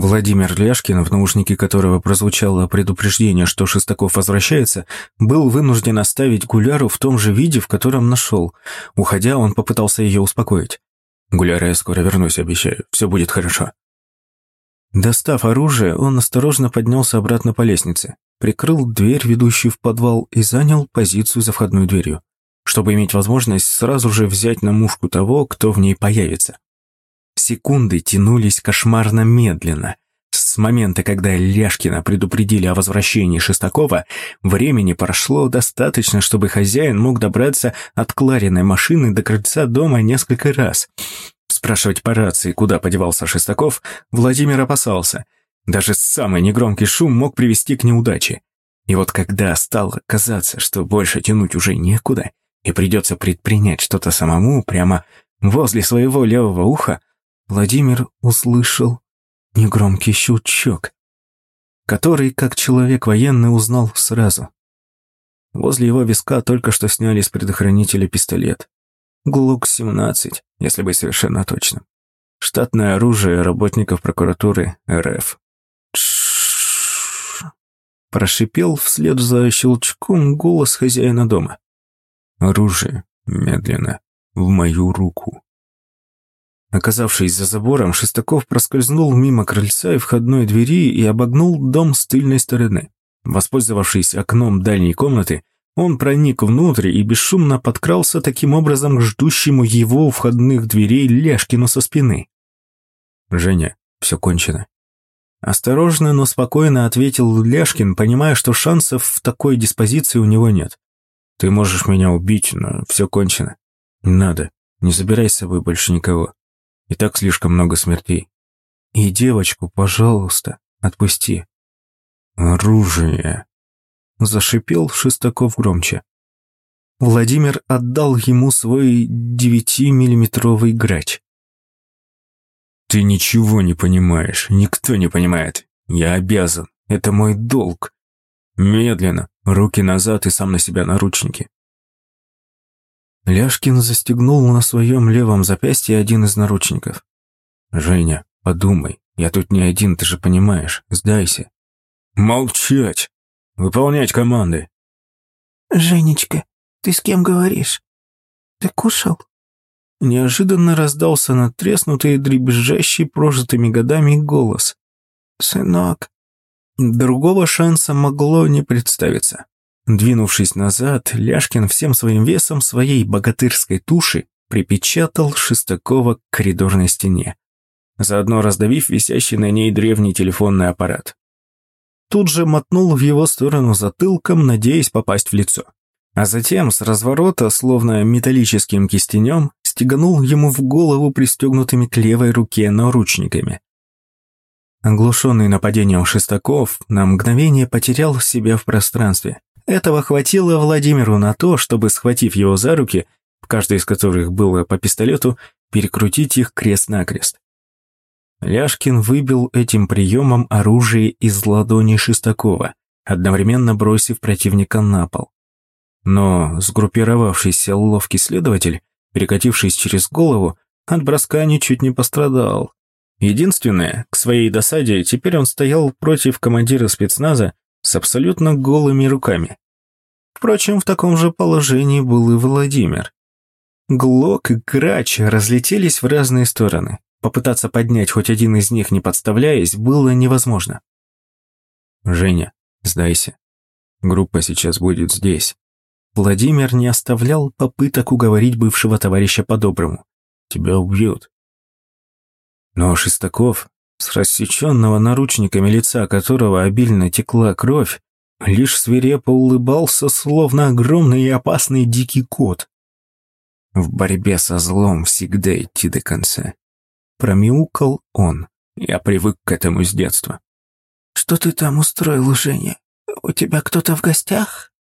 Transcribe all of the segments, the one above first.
Владимир Ляшкин, в наушнике которого прозвучало предупреждение, что Шестаков возвращается, был вынужден оставить Гуляру в том же виде, в котором нашел. Уходя, он попытался ее успокоить. «Гуляра, я скоро вернусь, обещаю. Все будет хорошо». Достав оружие, он осторожно поднялся обратно по лестнице, прикрыл дверь, ведущую в подвал, и занял позицию за входной дверью, чтобы иметь возможность сразу же взять на мушку того, кто в ней появится. Секунды тянулись кошмарно медленно. С момента, когда Ляшкина предупредили о возвращении Шестакова, времени прошло достаточно, чтобы хозяин мог добраться от Клариной машины до крыльца дома несколько раз. Спрашивать по рации, куда подевался Шестаков, Владимир опасался. Даже самый негромкий шум мог привести к неудаче. И вот когда стало казаться, что больше тянуть уже некуда, и придется предпринять что-то самому прямо возле своего левого уха, Владимир услышал негромкий щелчок, который, как человек военный, узнал сразу. Возле его виска только что сняли с предохранителя пистолет. ГЛОК-17, если быть совершенно точным. Штатное оружие работников прокуратуры РФ. Прошипел вслед за щелчком голос хозяина дома. Оружие, медленно, в мою руку. Оказавшись за забором, Шестаков проскользнул мимо крыльца и входной двери и обогнул дом с тыльной стороны. Воспользовавшись окном дальней комнаты, он проник внутрь и бесшумно подкрался таким образом к ждущему его у входных дверей Ляшкину со спины. «Женя, все кончено». Осторожно, но спокойно ответил Ляшкин, понимая, что шансов в такой диспозиции у него нет. «Ты можешь меня убить, но все кончено. Не надо, не забирай с собой больше никого. И так слишком много смертей. И девочку, пожалуйста, отпусти. Оружие. Зашипел Шестаков громче. Владимир отдал ему свой девятимиллиметровый грач. «Ты ничего не понимаешь, никто не понимает. Я обязан, это мой долг. Медленно, руки назад и сам на себя наручники. Ляшкин застегнул на своем левом запястье один из наручников. «Женя, подумай, я тут не один, ты же понимаешь, сдайся». «Молчать! Выполнять команды!» «Женечка, ты с кем говоришь? Ты кушал?» Неожиданно раздался натреснутый, дребезжащий прожитыми годами голос. «Сынок». Другого шанса могло не представиться. Двинувшись назад, Ляшкин всем своим весом своей богатырской туши припечатал Шестакова к коридорной стене, заодно раздавив висящий на ней древний телефонный аппарат. Тут же мотнул в его сторону затылком, надеясь попасть в лицо. А затем с разворота, словно металлическим кистенем, стеганул ему в голову пристегнутыми к левой руке наручниками. Оглушенный нападением Шестаков на мгновение потерял себя в пространстве, этого хватило Владимиру на то, чтобы, схватив его за руки, в каждой из которых было по пистолету, перекрутить их крест-накрест. Ляшкин выбил этим приемом оружие из ладони Шестакова, одновременно бросив противника на пол. Но сгруппировавшийся ловкий следователь, перекатившись через голову, от броска ничуть не пострадал. Единственное, к своей досаде, теперь он стоял против командира спецназа, с абсолютно голыми руками. Впрочем, в таком же положении был и Владимир. Глок и Грач разлетелись в разные стороны. Попытаться поднять хоть один из них, не подставляясь, было невозможно. «Женя, сдайся. Группа сейчас будет здесь». Владимир не оставлял попыток уговорить бывшего товарища по-доброму. «Тебя убьют». Но Шестаков с рассеченного наручниками лица которого обильно текла кровь, лишь свирепо улыбался, словно огромный и опасный дикий кот. В борьбе со злом всегда идти до конца. Промяукал он. Я привык к этому с детства. «Что ты там устроил, Женя? У тебя кто-то в гостях?»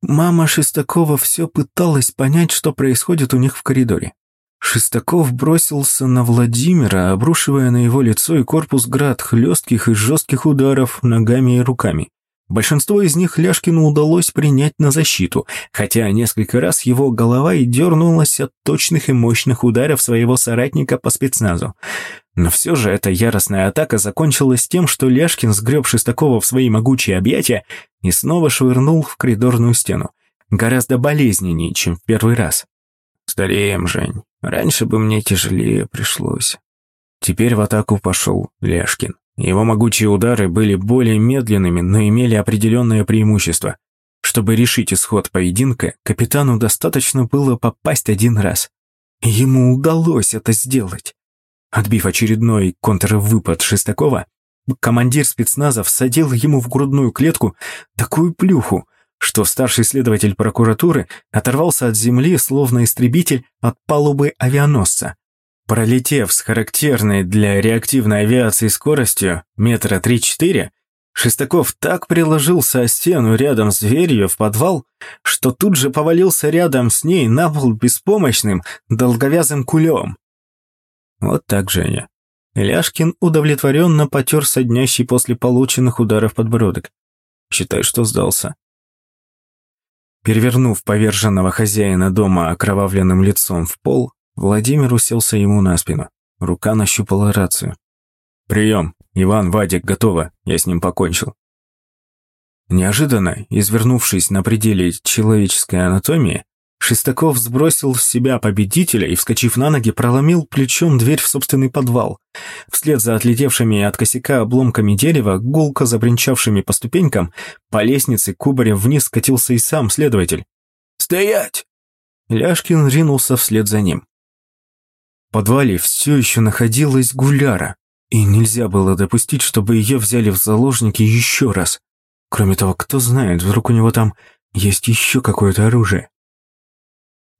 Мама Шестакова все пыталась понять, что происходит у них в коридоре. Шестаков бросился на Владимира, обрушивая на его лицо и корпус град хлестких и жестких ударов ногами и руками. Большинство из них Ляшкину удалось принять на защиту, хотя несколько раз его голова и дернулась от точных и мощных ударов своего соратника по спецназу. Но все же эта яростная атака закончилась тем, что Ляшкин сгреб Шестакова в свои могучие объятия и снова швырнул в коридорную стену. Гораздо болезненнее, чем в первый раз. «Стареем, Жень. Раньше бы мне тяжелее пришлось». Теперь в атаку пошел Ляшкин. Его могучие удары были более медленными, но имели определенное преимущество. Чтобы решить исход поединка, капитану достаточно было попасть один раз. Ему удалось это сделать. Отбив очередной контрвыпад Шестакова, командир спецназа всадил ему в грудную клетку такую плюху, что старший следователь прокуратуры оторвался от земли, словно истребитель от палубы авианосца. Пролетев с характерной для реактивной авиации скоростью метра 3-4, Шестаков так приложился о стену рядом с дверью в подвал, что тут же повалился рядом с ней на пол беспомощным, долговязым кулем. Вот так, Женя. Ляшкин удовлетворенно потер соднящий после полученных ударов подбородок. Считай, что сдался. Перевернув поверженного хозяина дома окровавленным лицом в пол, Владимир уселся ему на спину. Рука нащупала рацию. «Прием! Иван, Вадик, готово. Я с ним покончил». Неожиданно, извернувшись на пределе человеческой анатомии, Шестаков сбросил с себя победителя и, вскочив на ноги, проломил плечом дверь в собственный подвал. Вслед за отлетевшими от косяка обломками дерева, гулко забринчавшими по ступенькам, по лестнице кубарем вниз скатился и сам следователь. «Стоять!» Ляшкин ринулся вслед за ним подвале все еще находилась Гуляра, и нельзя было допустить, чтобы ее взяли в заложники еще раз. Кроме того, кто знает, вдруг у него там есть еще какое-то оружие.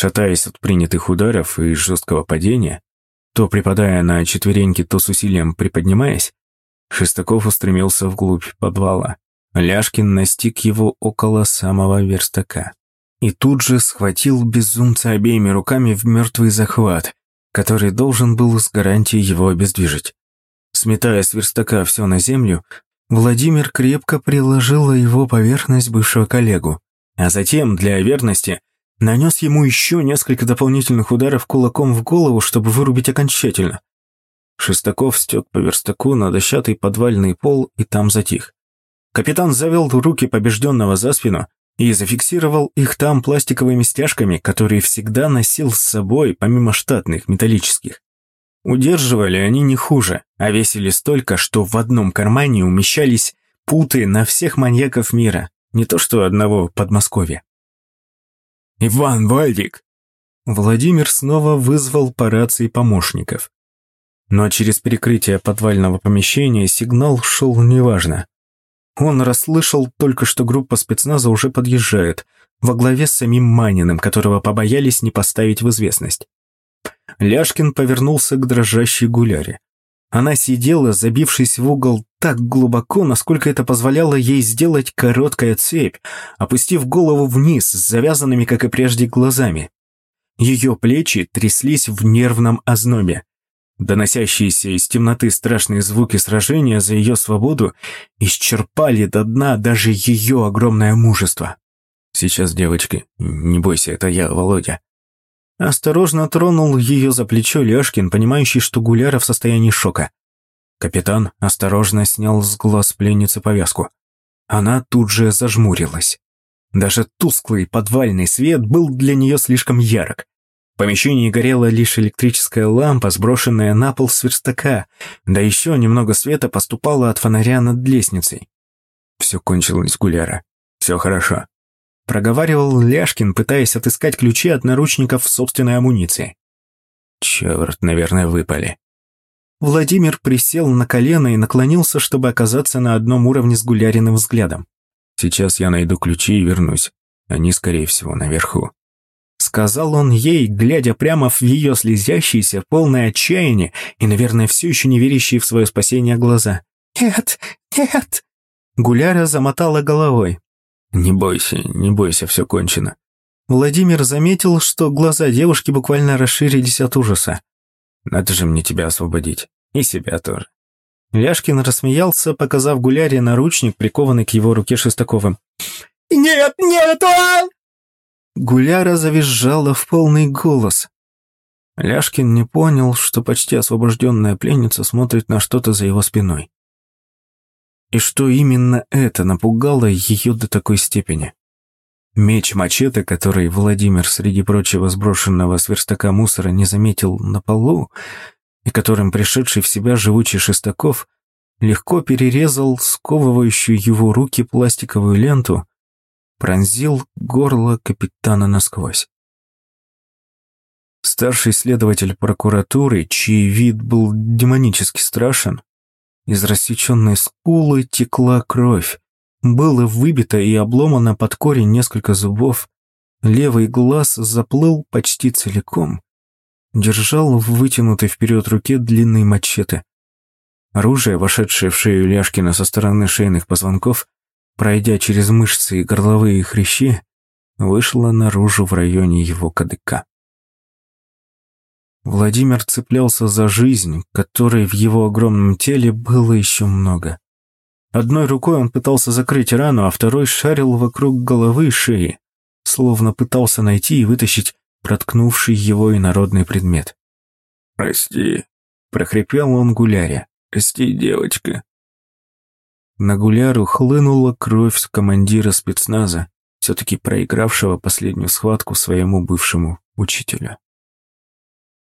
Шатаясь от принятых ударов и жесткого падения, то припадая на четвереньки, то с усилием приподнимаясь, Шестаков устремился вглубь подвала. Ляшкин настиг его около самого верстака. И тут же схватил безумца обеими руками в мертвый захват, который должен был с гарантией его обездвижить. Сметая с верстака все на землю, Владимир крепко приложил его поверхность бывшего коллегу, а затем, для верности, нанес ему еще несколько дополнительных ударов кулаком в голову, чтобы вырубить окончательно. Шестаков стек по верстаку на дощатый подвальный пол и там затих. Капитан завел руки побежденного за спину и зафиксировал их там пластиковыми стяжками, которые всегда носил с собой, помимо штатных металлических. Удерживали они не хуже, а весили столько, что в одном кармане умещались путы на всех маньяков мира, не то что одного Подмосковья. «Иван Вальдик!» Владимир снова вызвал по рации помощников. Но через перекрытие подвального помещения сигнал шел неважно. Он расслышал только, что группа спецназа уже подъезжает, во главе с самим Маниным, которого побоялись не поставить в известность. Ляшкин повернулся к дрожащей гуляре. Она сидела, забившись в угол так глубоко, насколько это позволяло ей сделать короткая цепь, опустив голову вниз с завязанными, как и прежде, глазами. Ее плечи тряслись в нервном ознобе. Доносящиеся из темноты страшные звуки сражения за ее свободу исчерпали до дна даже ее огромное мужество. «Сейчас, девочки, не бойся, это я, Володя». Осторожно тронул ее за плечо Лешкин, понимающий, что Гуляра в состоянии шока. Капитан осторожно снял с глаз пленницы повязку. Она тут же зажмурилась. Даже тусклый подвальный свет был для нее слишком ярок. В помещении горела лишь электрическая лампа, сброшенная на пол с верстака, да еще немного света поступало от фонаря над лестницей. Все кончилось, Гуляра. Все хорошо. Проговаривал Ляшкин, пытаясь отыскать ключи от наручников в собственной амуниции. Черт, наверное, выпали. Владимир присел на колено и наклонился, чтобы оказаться на одном уровне с Гуляриным взглядом. Сейчас я найду ключи и вернусь. Они, скорее всего, наверху. Сказал он ей, глядя прямо в ее слезящиеся, полное отчаяние и, наверное, все еще не верящие в свое спасение глаза. «Нет, нет!» Гуляра замотала головой. «Не бойся, не бойся, все кончено». Владимир заметил, что глаза девушки буквально расширились от ужаса. «Надо же мне тебя освободить. И себя тоже. Ляшкин рассмеялся, показав Гуляре наручник, прикованный к его руке Шестаковым. «Нет, нет, а!» Гуляра завизжала в полный голос. Ляшкин не понял, что почти освобожденная пленница смотрит на что-то за его спиной. И что именно это напугало ее до такой степени. Меч-мачете, который Владимир среди прочего сброшенного с верстака мусора не заметил на полу, и которым пришедший в себя живучий Шестаков легко перерезал сковывающую его руки пластиковую ленту, пронзил горло капитана насквозь. Старший следователь прокуратуры, чей вид был демонически страшен, из рассеченной скулы текла кровь, было выбито и обломано под корень несколько зубов, левый глаз заплыл почти целиком, держал в вытянутой вперед руке длинный мачете. Оружие, вошедшее в шею Ляшкина со стороны шейных позвонков, пройдя через мышцы и горловые хрящи, вышло наружу в районе его кадыка. Владимир цеплялся за жизнь, которой в его огромном теле было еще много. Одной рукой он пытался закрыть рану, а второй шарил вокруг головы и шеи, словно пытался найти и вытащить проткнувший его инородный предмет. «Прости», — прохрипел он Гуляре. «Прости, девочка». На Гуляру хлынула кровь с командира спецназа, все-таки проигравшего последнюю схватку своему бывшему учителю.